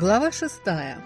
Глава шестая.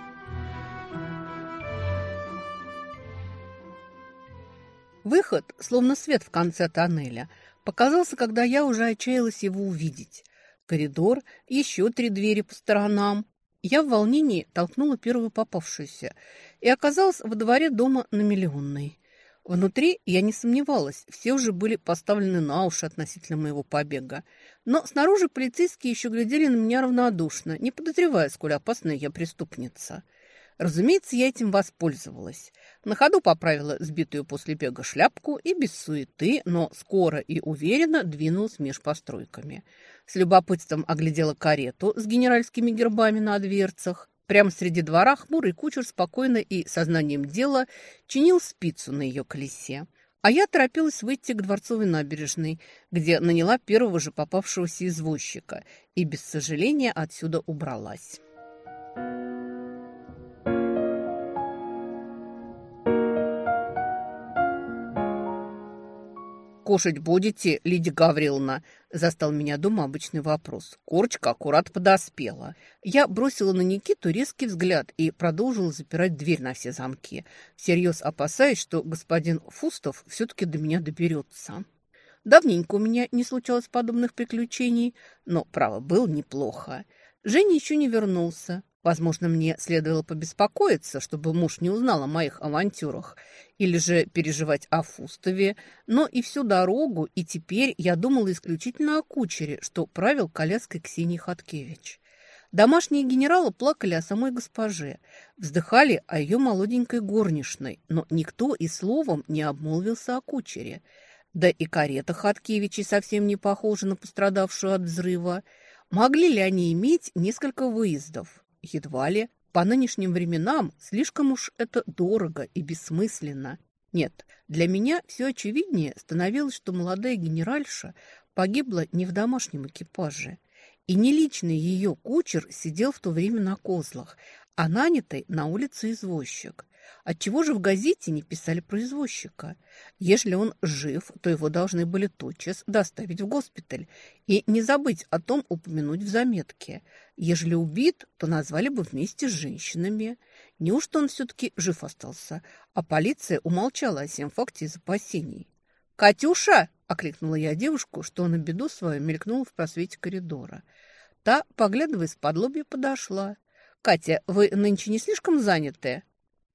Выход, словно свет в конце тоннеля, показался, когда я уже отчаялась его увидеть. Коридор, еще три двери по сторонам. Я в волнении толкнула первую попавшуюся и оказалась во дворе дома на Миллионной. Внутри я не сомневалась, все уже были поставлены на уши относительно моего побега. Но снаружи полицейские еще глядели на меня равнодушно, не подозревая, сколь опасная я преступница. Разумеется, я этим воспользовалась. На ходу поправила сбитую после бега шляпку и без суеты, но скоро и уверенно двинулась меж постройками. С любопытством оглядела карету с генеральскими гербами на дверцах. Прямо среди двора хмурый кучер спокойно и сознанием дела чинил спицу на ее колесе. А я торопилась выйти к Дворцовой набережной, где наняла первого же попавшегося извозчика и без сожаления отсюда убралась. «Кушать будете, Лидия Гавриловна?» – застал меня дома обычный вопрос. Корочка аккурат подоспела. Я бросила на Никиту резкий взгляд и продолжила запирать дверь на все замки, всерьез опасаясь, что господин Фустов все-таки до меня доберется. Давненько у меня не случалось подобных приключений, но, право, было неплохо. Женя еще не вернулся. Возможно, мне следовало побеспокоиться, чтобы муж не узнал о моих авантюрах, или же переживать о Фустове, но и всю дорогу, и теперь я думала исключительно о кучере, что правил коляской Ксении Хаткевич. Домашние генералы плакали о самой госпоже, вздыхали о ее молоденькой горничной, но никто и словом не обмолвился о кучере. Да и карета Хаткевичей совсем не похожа на пострадавшую от взрыва. Могли ли они иметь несколько выездов? Едва ли. По нынешним временам слишком уж это дорого и бессмысленно. Нет, для меня все очевиднее становилось, что молодая генеральша погибла не в домашнем экипаже. И не личный ее кучер сидел в то время на козлах, а нанятый на улице извозчик. Отчего же в газете не писали про извозчика? Если он жив, то его должны были тотчас доставить в госпиталь и не забыть о том упомянуть в заметке. Ежели убит, то назвали бы вместе с женщинами. Неужто он все-таки жив остался, а полиция умолчала о всем факте из опасений? «Катюша!» – окликнула я девушку, что на беду свою мелькнула в просвете коридора. Та, поглядывая с-под лобья, подошла. «Катя, вы нынче не слишком заняты?»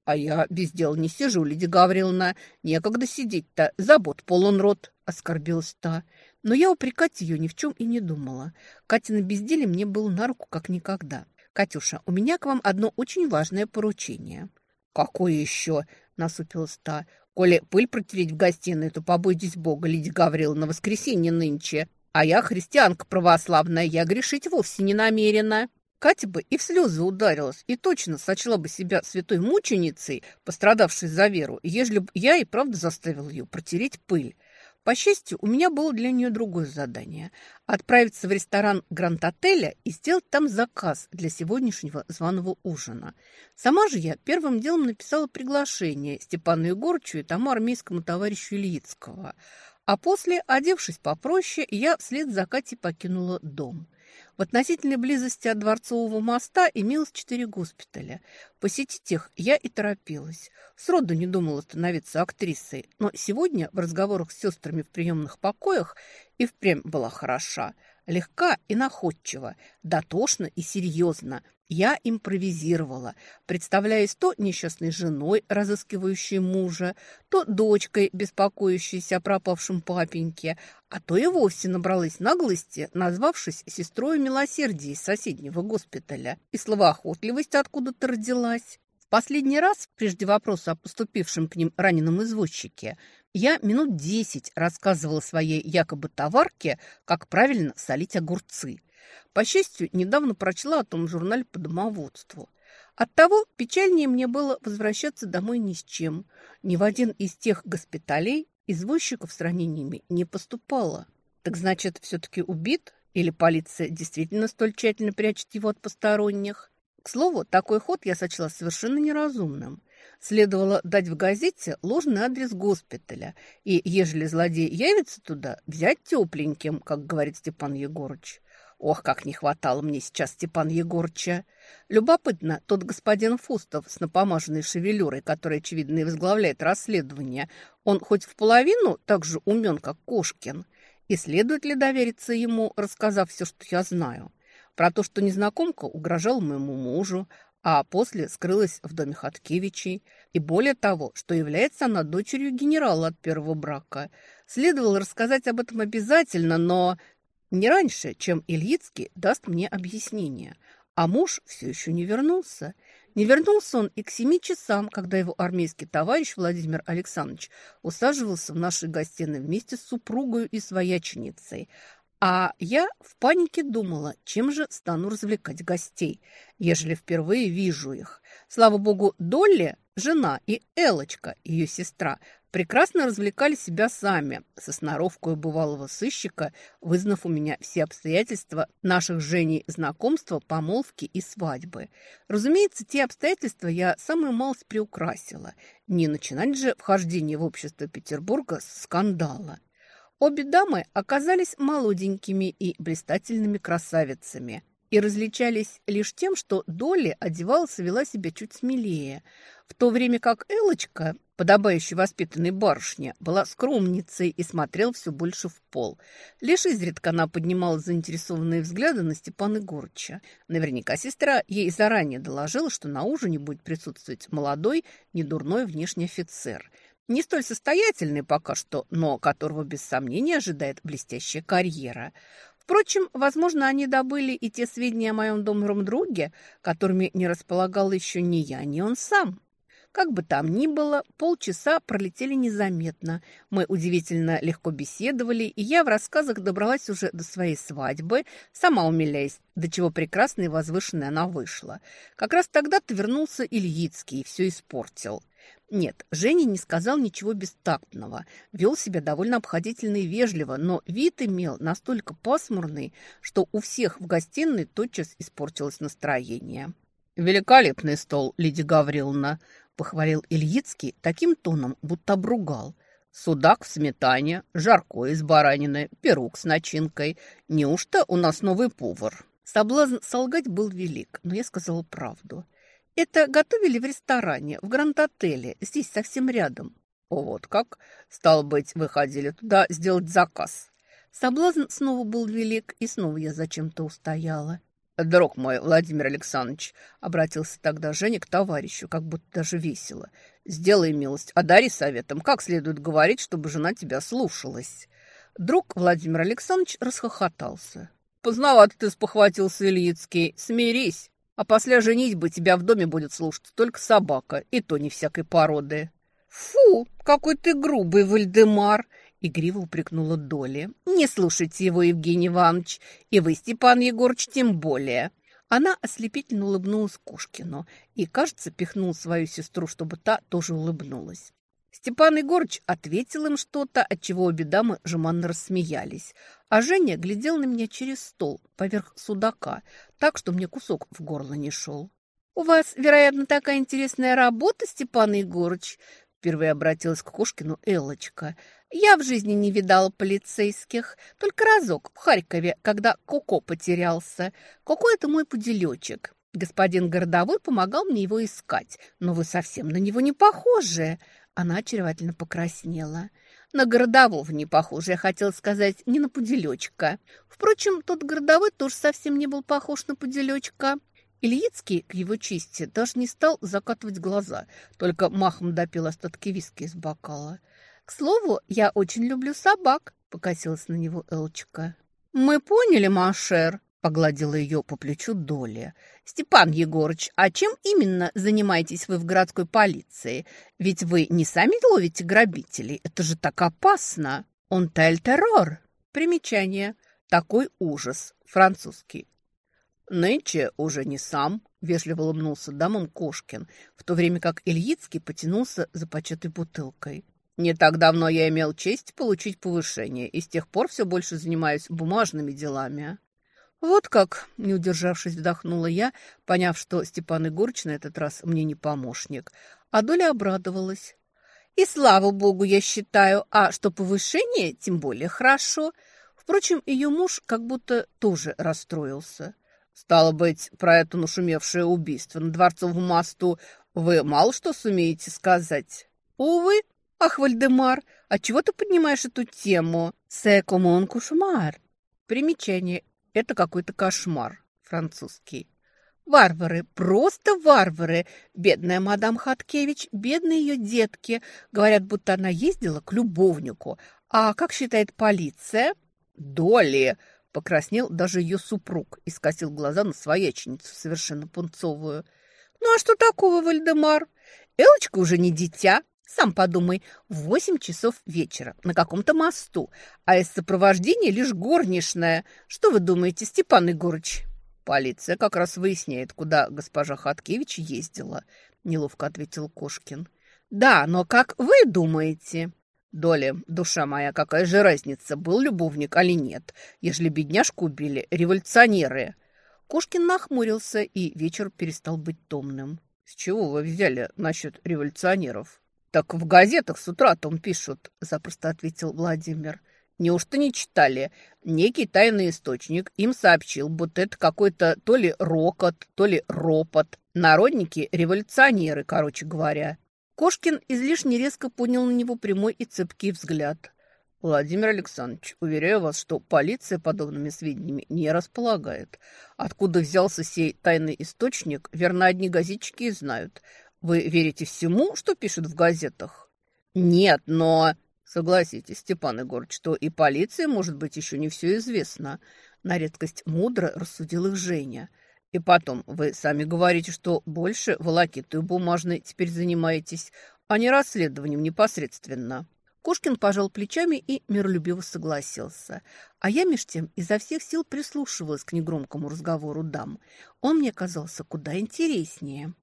«А я без дела не сижу, Лидия Гавриловна. Некогда сидеть-то, забот полон рот», — оскорбилась та. Но я упрекать ее ни в чем и не думала. Катя на безделие мне было на руку как никогда. «Катюша, у меня к вам одно очень важное поручение». «Какое еще?» — насупилась та. «Коли пыль протереть в гостиной, то побойтесь Бога, Лидия Гавриловна, воскресенье нынче. А я христианка православная, я грешить вовсе не намерена». Катя бы и в слезы ударилась, и точно сочла бы себя святой мученицей, пострадавшей за веру, ежели бы я и правда заставил ее протереть пыль. По счастью, у меня было для нее другое задание – отправиться в ресторан Гранд-отеля и сделать там заказ для сегодняшнего званого ужина. Сама же я первым делом написала приглашение Степану Егорычу и тому армейскому товарищу Ильицкого. А после, одевшись попроще, я вслед за Катей покинула дом – в относительной близости от Дворцового моста имелось четыре госпиталя. Посетить их я и торопилась. Сроду не думала становиться актрисой, но сегодня в разговорах с сестрами в приемных покоях и впрямь была хороша – легка и находчива, дотошно и серьезно. Я импровизировала, представляясь то несчастной женой, разыскивающей мужа, то дочкой, беспокоящейся о пропавшем папеньке, а то и вовсе набралась наглости, назвавшись сестрой милосердия из соседнего госпиталя. И словоохотливость откуда-то родилась. В последний раз, прежде вопроса о поступившем к ним раненом извозчике, я минут десять рассказывала своей якобы товарке, как правильно солить огурцы. По счастью, недавно прочла о том журнале по домоводству. Оттого печальнее мне было возвращаться домой ни с чем. Ни в один из тех госпиталей извозчиков с ранениями не поступало. Так значит, все-таки убит? Или полиция действительно столь тщательно прячет его от посторонних? К слову, такой ход я сочла совершенно неразумным. Следовало дать в газете ложный адрес госпиталя, и, ежели злодей явится туда, взять тепленьким, как говорит Степан Егорыч. Ох, как не хватало мне сейчас Степан Егорча. Любопытно, тот господин Фустов с напомаженной шевелюрой, который, очевидно, и возглавляет расследование, он хоть в половину так же умен, как Кошкин? И следует ли довериться ему, рассказав все, что я знаю? Про то, что незнакомка угрожала моему мужу, а после скрылась в доме Хаткевичей. И более того, что является она дочерью генерала от первого брака. Следовало рассказать об этом обязательно, но не раньше, чем Ильицкий даст мне объяснение. А муж все еще не вернулся. Не вернулся он и к семи часам, когда его армейский товарищ Владимир Александрович усаживался в нашей гостиной вместе с супругой и свояченицей. А я в панике думала, чем же стану развлекать гостей, ежели впервые вижу их. Слава богу, Долли, жена и Элочка, ее сестра, прекрасно развлекали себя сами, со сноровкой бывалого сыщика, вызнав у меня все обстоятельства наших Женей знакомства, помолвки и свадьбы. Разумеется, те обстоятельства я самую малость приукрасила. Не начинать же вхождение в общество Петербурга с скандала. Обе дамы оказались молоденькими и блистательными красавицами и различались лишь тем, что Долли одевалась и вела себя чуть смелее, в то время как Элочка, подобающая воспитанной барышня, была скромницей и смотрела все больше в пол. Лишь изредка она поднимала заинтересованные взгляды на Степана Егорыча. Наверняка сестра ей заранее доложила, что на ужине будет присутствовать молодой, недурной внешний офицер – не столь состоятельный пока что, но которого без сомнения ожидает блестящая карьера. Впрочем, возможно, они добыли и те сведения о моем добром друге, которыми не располагал еще ни я, ни он сам. Как бы там ни было, полчаса пролетели незаметно. Мы удивительно легко беседовали, и я в рассказах добралась уже до своей свадьбы, сама умиляясь, до чего прекрасной и возвышенной она вышла. Как раз тогда-то вернулся Ильицкий и все испортил. Нет, Женя не сказал ничего бестактного, вел себя довольно обходительно и вежливо, но вид имел настолько пасмурный, что у всех в гостиной тотчас испортилось настроение. «Великолепный стол, Лидия Гавриловна», – похвалил Ильицкий таким тоном, будто обругал. «Судак в сметане, жаркое из баранины, пирог с начинкой. Неужто у нас новый повар?» Соблазн солгать был велик, но я сказала правду – это готовили в ресторане, в Гранд-отеле, здесь совсем рядом. Вот как? Стало быть, выходили туда сделать заказ. Соблазн снова был велик, и снова я зачем-то устояла. «Друг мой, Владимир Александрович», — обратился тогда Женя к товарищу, как будто даже весело. «Сделай милость, одари советом, как следует говорить, чтобы жена тебя слушалась». Друг Владимир Александрович расхохотался. «Поздновато ты спохватился, Ильицкий. Смирись. А после женитьбы тебя в доме будет слушать только собака, и то не всякой породы». «Фу, какой ты грубый, Вальдемар!» — игриво упрекнула Доли. «Не слушайте его, Евгений Иванович, и вы, Степан Егорыч, тем более». Она ослепительно улыбнулась Кушкину и, кажется, пихнул свою сестру, чтобы та тоже улыбнулась. Степан Егорыч ответил им что-то, от чего обе дамы жеманно рассмеялись. А Женя глядел на меня через стол, поверх судака, так, что мне кусок в горло не шел. «У вас, вероятно, такая интересная работа, Степан Егорыч?» Впервые обратилась к Кошкину Эллочка. «Я в жизни не видала полицейских. Только разок в Харькове, когда Коко потерялся. Коко – это мой пуделечек. Господин городовой помогал мне его искать. Но вы совсем на него не похожи». Она очаровательно покраснела. На городового не похоже, я хотела сказать, не на пуделечка. Впрочем, тот городовой тоже совсем не был похож на пуделечка. Ильицкий, к его чести, даже не стал закатывать глаза, только махом допил остатки виски из бокала. «К слову, я очень люблю собак», — покосилась на него Элчика. «Мы поняли, Машер», Погладила ее по плечу Доля. «Степан Егорыч, а чем именно занимаетесь вы в городской полиции? Ведь вы не сами ловите грабителей. Это же так опасно!» «Он тель террор!» Примечание. Такой ужас. Французский. «Нынче уже не сам», — вежливо улыбнулся дамам Кошкин, в то время как Ильицкий потянулся за початой бутылкой. «Не так давно я имел честь получить повышение, и с тех пор все больше занимаюсь бумажными делами». «Вот как!» – не удержавшись, вдохнула я, поняв, что Степан Егорыч на этот раз мне не помощник. А Доля обрадовалась. «И слава богу, я считаю, а что повышение, тем более хорошо. Впрочем, ее муж как будто тоже расстроился. «Стало быть, про это нашумевшее убийство на Дворцовом мосту вы мало что сумеете сказать?» «Увы, ах, Вальдемар, отчего ты поднимаешь эту тему?» «Се комон кошмар». Примечание. Это какой-то кошмар французский. Варвары, просто варвары. Бедная мадам Хаткевич, бедные ее детки. Говорят, будто она ездила к любовнику. А как считает полиция? Доли. Покраснел даже ее супруг и скосил глаза на свояченицу, совершенно пунцовую. Ну а что такого, Вальдемар? Элочка уже не дитя. Сам подумай, восемь часов вечера на каком-то мосту, а из сопровождения лишь горничная. Что вы думаете, Степан Егорыч? Полиция как раз выясняет, куда госпожа Хаткевич ездила, неловко ответил Кошкин. Да, но как вы думаете? Доля, душа моя, какая же разница, был любовник или нет, ежели бедняжку убили революционеры? Кошкин нахмурился, и вечер перестал быть томным. С чего вы взяли насчет революционеров? Так в газетах с утра о том пишут, запросто ответил Владимир. Неужто не читали? Некий тайный источник им сообщил, будто это какой-то то ли рокот, то ли ропот. Народники – революционеры, короче говоря. Кошкин излишне резко поднял на него прямой и цепкий взгляд. «Владимир Александрович, уверяю вас, что полиция подобными сведениями не располагает. Откуда взялся сей тайный источник, верно, одни газетчики и знают. Вы верите всему, что пишут в газетах?» «Нет, но...» Согласитесь, Степан Егорович, что и полиции, может быть, еще не все известно. На редкость мудро рассудил их Женя. И потом, вы сами говорите, что больше волокитой бумажной теперь занимаетесь, а не расследованием непосредственно. Кошкин пожал плечами и миролюбиво согласился. А я меж тем изо всех сил прислушивалась к негромкому разговору дам. Он мне казался куда интереснее.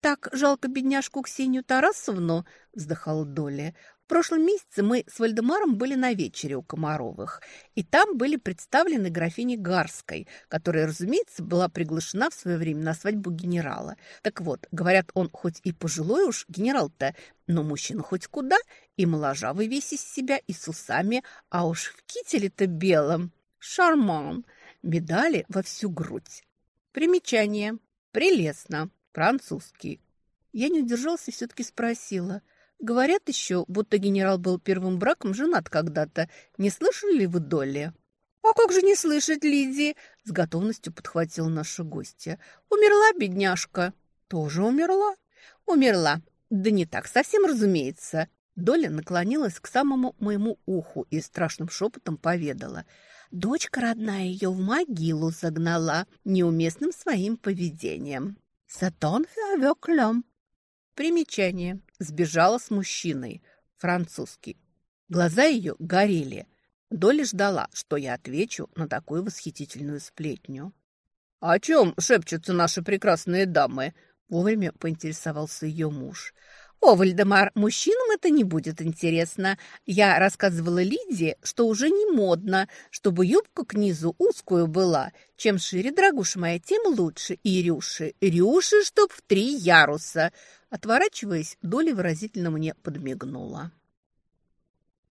«Так жалко бедняжку Ксению Тарасовну», – вздыхала Доля. В прошлом месяце мы с Вальдемаром были на вечере у Комаровых, и там были представлены графине Гарской, которая, разумеется, была приглашена в свое время на свадьбу генерала. Так вот, говорят, он хоть и пожилой уж генерал-то, но мужчина хоть куда, и моложавый весь из себя, и с усами, а уж в кителе-то белом. Шарман. Медали во всю грудь. Примечание. Прелестно. Французский. Я не удержался и все-таки спросила – Говорят еще, будто генерал был первым браком женат когда-то. Не слышали ли вы, Долли? «А как же не слышать, Лидии?» – с готовностью подхватила наша гостья. «Умерла бедняжка». «Тоже умерла?» «Умерла. Да не так, совсем разумеется». Доля наклонилась к самому моему уху и страшным шепотом поведала. Дочка родная ее в могилу загнала неуместным своим поведением. «Сатон фявеклем». Примечание. Сбежала с мужчиной. Французский. Глаза ее горели. Доля ждала, что я отвечу на такую восхитительную сплетню. «О чем шепчутся наши прекрасные дамы?» Вовремя поинтересовался ее муж. «О, Вальдемар, мужчинам это не будет интересно. Я рассказывала Лидии, что уже не модно, чтобы юбка к низу узкую была. Чем шире, дорогуша моя, тем лучше. И рюши, рюши, чтоб в три яруса». Отворачиваясь, Доля выразительно мне подмигнула.